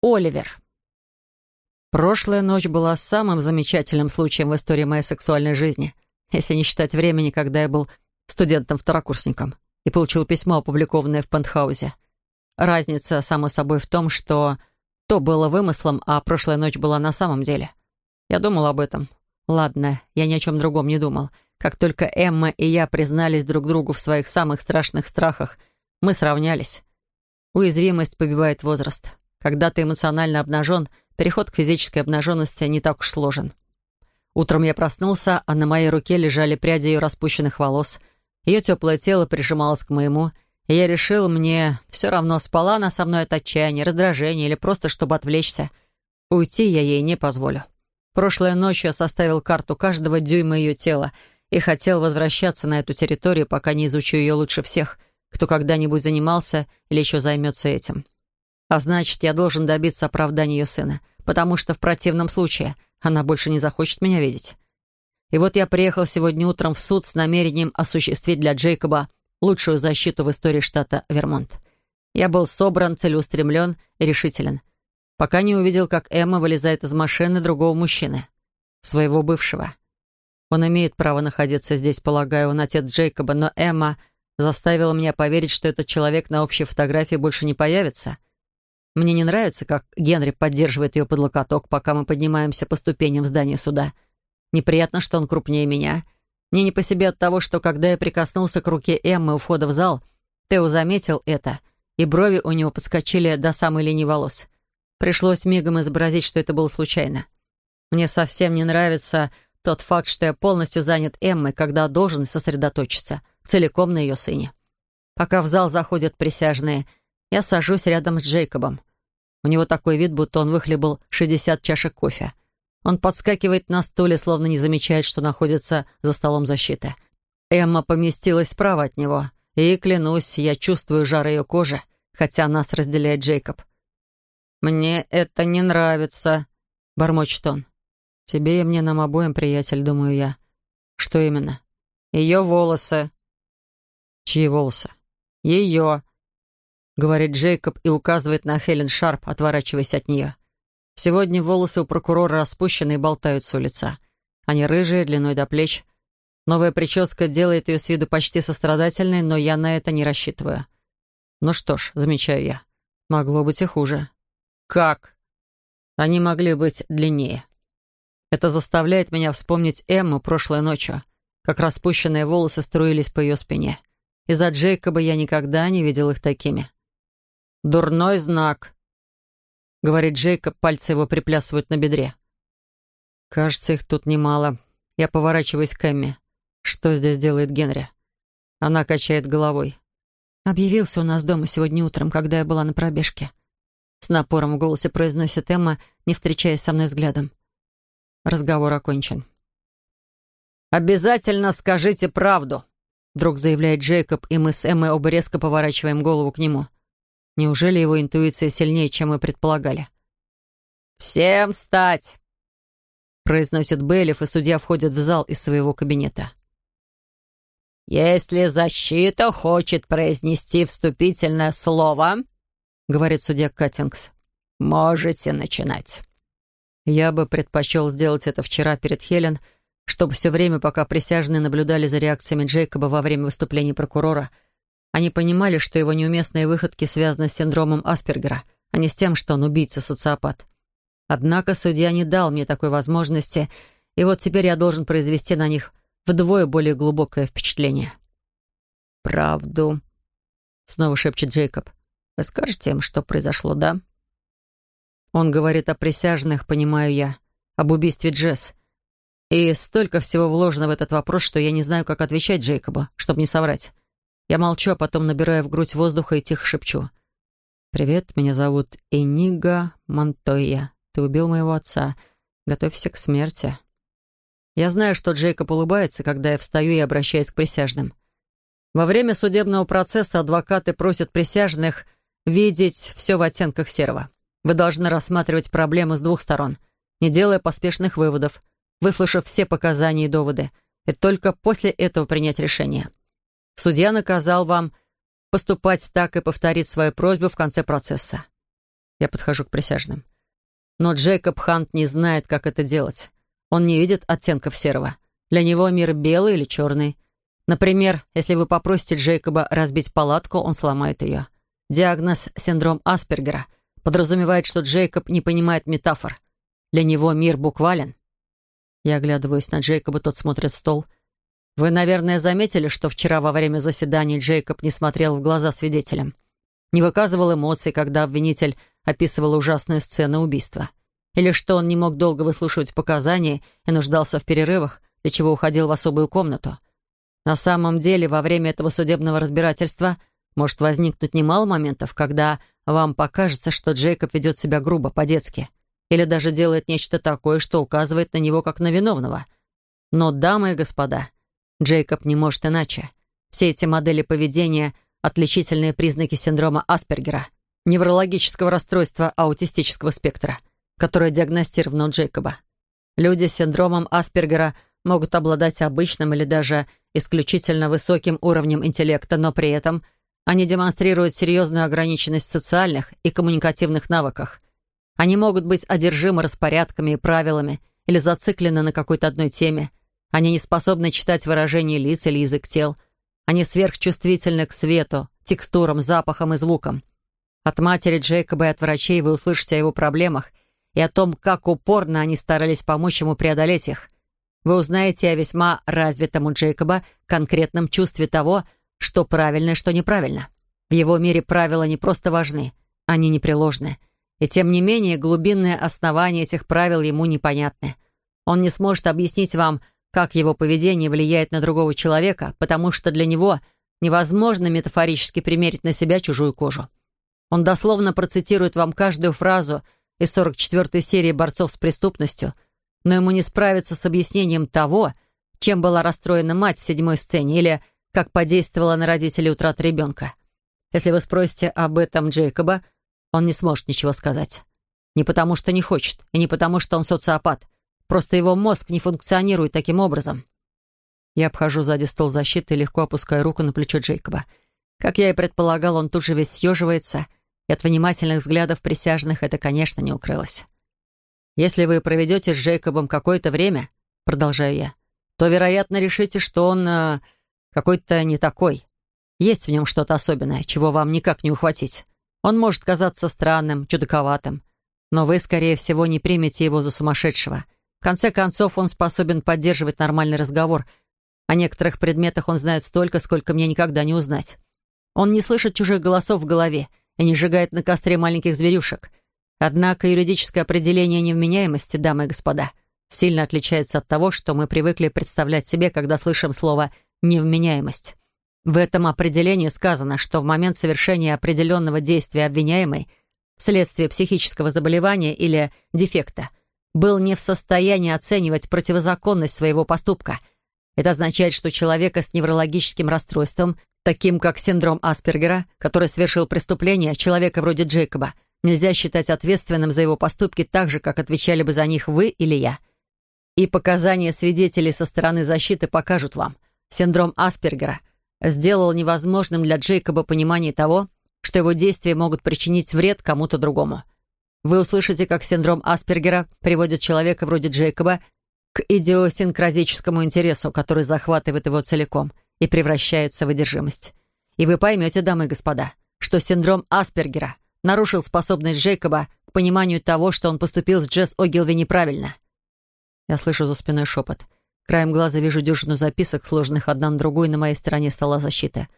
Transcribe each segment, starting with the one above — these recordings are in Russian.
Оливер. Прошлая ночь была самым замечательным случаем в истории моей сексуальной жизни, если не считать времени, когда я был студентом-второкурсником и получил письмо, опубликованное в Пентхаузе. Разница, само собой, в том, что то было вымыслом, а прошлая ночь была на самом деле. Я думал об этом. Ладно, я ни о чем другом не думал. Как только Эмма и я признались друг другу в своих самых страшных страхах, мы сравнялись. Уязвимость побивает возраст. Когда ты эмоционально обнажен, переход к физической обнаженности не так уж сложен. Утром я проснулся, а на моей руке лежали пряди ее распущенных волос. Ее теплое тело прижималось к моему, и я решил, мне все равно, спала она со мной от отчаяния, раздражения или просто чтобы отвлечься. Уйти я ей не позволю. Прошлой ночью я составил карту каждого дюйма ее тела и хотел возвращаться на эту территорию, пока не изучу ее лучше всех, кто когда-нибудь занимался или еще займется этим. А значит, я должен добиться оправдания ее сына, потому что в противном случае она больше не захочет меня видеть. И вот я приехал сегодня утром в суд с намерением осуществить для Джейкоба лучшую защиту в истории штата Вермонт. Я был собран, целеустремлен и решителен, пока не увидел, как Эмма вылезает из машины другого мужчины, своего бывшего. Он имеет право находиться здесь, полагаю, он отец Джейкоба, но Эмма заставила меня поверить, что этот человек на общей фотографии больше не появится. Мне не нравится, как Генри поддерживает ее под локоток, пока мы поднимаемся по ступеням здания суда. Неприятно, что он крупнее меня — мне не по себе от того, что когда я прикоснулся к руке Эммы у входа в зал, Тео заметил это, и брови у него подскочили до самой линии волос. Пришлось мигом изобразить, что это было случайно. Мне совсем не нравится тот факт, что я полностью занят Эммой, когда должен сосредоточиться целиком на ее сыне. Пока в зал заходят присяжные, я сажусь рядом с Джейкобом. У него такой вид, будто он выхлебал 60 чашек кофе. Он подскакивает на стуле, словно не замечает, что находится за столом защиты. Эмма поместилась справа от него, и, клянусь, я чувствую жар ее кожи, хотя нас разделяет Джейкоб. «Мне это не нравится», — бормочет он. «Тебе и мне, нам обоим, приятель, думаю я». «Что именно?» «Ее волосы». «Чьи волосы?» «Ее», — говорит Джейкоб и указывает на Хелен Шарп, отворачиваясь от нее. Сегодня волосы у прокурора распущены и болтаются у лица. Они рыжие, длиной до плеч. Новая прическа делает ее с виду почти сострадательной, но я на это не рассчитываю. Ну что ж, замечаю я, могло быть и хуже. Как? Они могли быть длиннее. Это заставляет меня вспомнить Эмму прошлой ночью, как распущенные волосы струились по ее спине. Из-за Джейкоба я никогда не видел их такими. Дурной знак, — говорит Джейкоб, пальцы его приплясывают на бедре. «Кажется, их тут немало. Я поворачиваюсь к Эмми. Что здесь делает Генри?» Она качает головой. «Объявился у нас дома сегодня утром, когда я была на пробежке». С напором в голосе произносит Эмма, не встречаясь со мной взглядом. Разговор окончен. «Обязательно скажите правду», — вдруг заявляет Джейкоб, и мы с Эммой оба резко поворачиваем голову к нему. Неужели его интуиция сильнее, чем мы предполагали? «Всем встать!» произносит Бейлиф, и судья входит в зал из своего кабинета. «Если защита хочет произнести вступительное слово, — говорит судья Каттингс, — можете начинать». Я бы предпочел сделать это вчера перед Хелен, чтобы все время, пока присяжные наблюдали за реакциями Джейкоба во время выступления прокурора — они понимали, что его неуместные выходки связаны с синдромом Аспергера, а не с тем, что он убийца-социопат. Однако судья не дал мне такой возможности, и вот теперь я должен произвести на них вдвое более глубокое впечатление. «Правду», — снова шепчет Джейкоб. «Вы скажете им, что произошло, да?» Он говорит о присяжных, понимаю я, об убийстве Джесс. И столько всего вложено в этот вопрос, что я не знаю, как отвечать Джейкобу, чтобы не соврать. Я молчу, а потом набираю в грудь воздуха и тихо шепчу. «Привет, меня зовут Энига Монтойя. Ты убил моего отца. Готовься к смерти». Я знаю, что Джейкоб улыбается, когда я встаю и обращаюсь к присяжным. Во время судебного процесса адвокаты просят присяжных видеть все в оттенках серого. Вы должны рассматривать проблему с двух сторон, не делая поспешных выводов, выслушав все показания и доводы, и только после этого принять решение. Судья наказал вам поступать так и повторить свою просьбу в конце процесса. Я подхожу к присяжным. Но Джейкоб Хант не знает, как это делать. Он не видит оттенков серого. Для него мир белый или черный. Например, если вы попросите Джейкоба разбить палатку, он сломает ее. Диагноз «синдром Аспергера» подразумевает, что Джейкоб не понимает метафор. Для него мир буквален. Я оглядываюсь на Джейкоба, тот смотрит в стол. Вы, наверное, заметили, что вчера во время заседания Джейкоб не смотрел в глаза свидетелям. Не выказывал эмоций, когда обвинитель описывал ужасные сцены убийства. Или что он не мог долго выслушивать показания и нуждался в перерывах, для чего уходил в особую комнату. На самом деле, во время этого судебного разбирательства может возникнуть немало моментов, когда вам покажется, что Джейкоб ведет себя грубо, по-детски, или даже делает нечто такое, что указывает на него как на виновного. Но, дамы и господа, Джейкоб не может иначе. Все эти модели поведения — отличительные признаки синдрома Аспергера, неврологического расстройства аутистического спектра, которое диагностировано у Джейкоба. Люди с синдромом Аспергера — могут обладать обычным или даже исключительно высоким уровнем интеллекта, но при этом они демонстрируют серьезную ограниченность в социальных и коммуникативных навыках. Они могут быть одержимы распорядками и правилами или зациклены на какой-то одной теме. Они не способны читать выражения лиц или язык тел. Они сверхчувствительны к свету, текстурам, запахам и звукам. От матери Джейкоба и от врачей вы услышите о его проблемах и о том, как упорно они старались помочь ему преодолеть их – вы узнаете о весьма развитом у Джейкоба конкретном чувстве того, что правильно и что неправильно. В его мире правила не просто важны, они непреложны. И тем не менее, глубинное основание этих правил ему непонятны. Он не сможет объяснить вам, как его поведение влияет на другого человека, потому что для него невозможно метафорически примерить на себя чужую кожу. Он дословно процитирует вам каждую фразу из 44-й серии «Борцов с преступностью», но ему не справиться с объяснением того, чем была расстроена мать в седьмой сцене или как подействовала на родителей утрата ребенка. Если вы спросите об этом Джейкоба, он не сможет ничего сказать. Не потому, что не хочет, и не потому, что он социопат. Просто его мозг не функционирует таким образом. Я обхожу сзади стол защиты и легко опускаю руку на плечо Джейкоба. Как я и предполагал, он тут же весь съеживается, и от внимательных взглядов присяжных это, конечно, не укрылось. Если вы проведете с Джейкобом какое-то время, продолжаю я, то, вероятно, решите, что он э, какой-то не такой. Есть в нем что-то особенное, чего вам никак не ухватить. Он может казаться странным, чудаковатым, но вы, скорее всего, не примете его за сумасшедшего. В конце концов, он способен поддерживать нормальный разговор. О некоторых предметах он знает столько, сколько мне никогда не узнать. Он не слышит чужих голосов в голове и не сжигает на костре маленьких зверюшек — Однако юридическое определение невменяемости, дамы и господа, сильно отличается от того, что мы привыкли представлять себе, когда слышим слово «невменяемость». В этом определении сказано, что в момент совершения определенного действия обвиняемый вследствие психического заболевания или дефекта был не в состоянии оценивать противозаконность своего поступка. Это означает, что человека с неврологическим расстройством, таким как синдром Аспергера, который совершил преступление, человека вроде Джейкоба – Нельзя считать ответственным за его поступки так же, как отвечали бы за них вы или я. И показания свидетелей со стороны защиты покажут вам. Синдром Аспергера сделал невозможным для Джейкоба понимание того, что его действия могут причинить вред кому-то другому. Вы услышите, как синдром Аспергера приводит человека вроде Джейкоба к идиосинкразическому интересу, который захватывает его целиком и превращается в одержимость. И вы поймете, дамы и господа, что синдром Аспергера — нарушил способность Джейкоба к пониманию того, что он поступил с Джесс Огилви неправильно. Я слышу за спиной шепот. Краем глаза вижу дюжину записок, сложенных одна на другую на моей стороне стола защиты.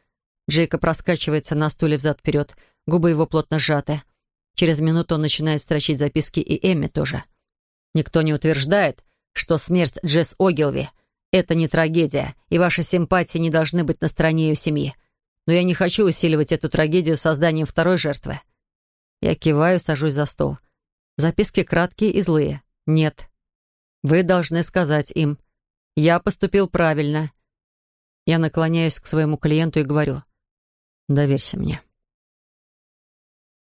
Джейкоб раскачивается на стуле взад-вперед, губы его плотно сжаты. Через минуту он начинает строчить записки, и Эмми тоже. Никто не утверждает, что смерть Джесс Огилви — это не трагедия, и ваши симпатии не должны быть на стороне ее семьи. Но я не хочу усиливать эту трагедию созданием второй жертвы. Я киваю, сажусь за стол. Записки краткие и злые. Нет. Вы должны сказать им. Я поступил правильно. Я наклоняюсь к своему клиенту и говорю. Доверься мне.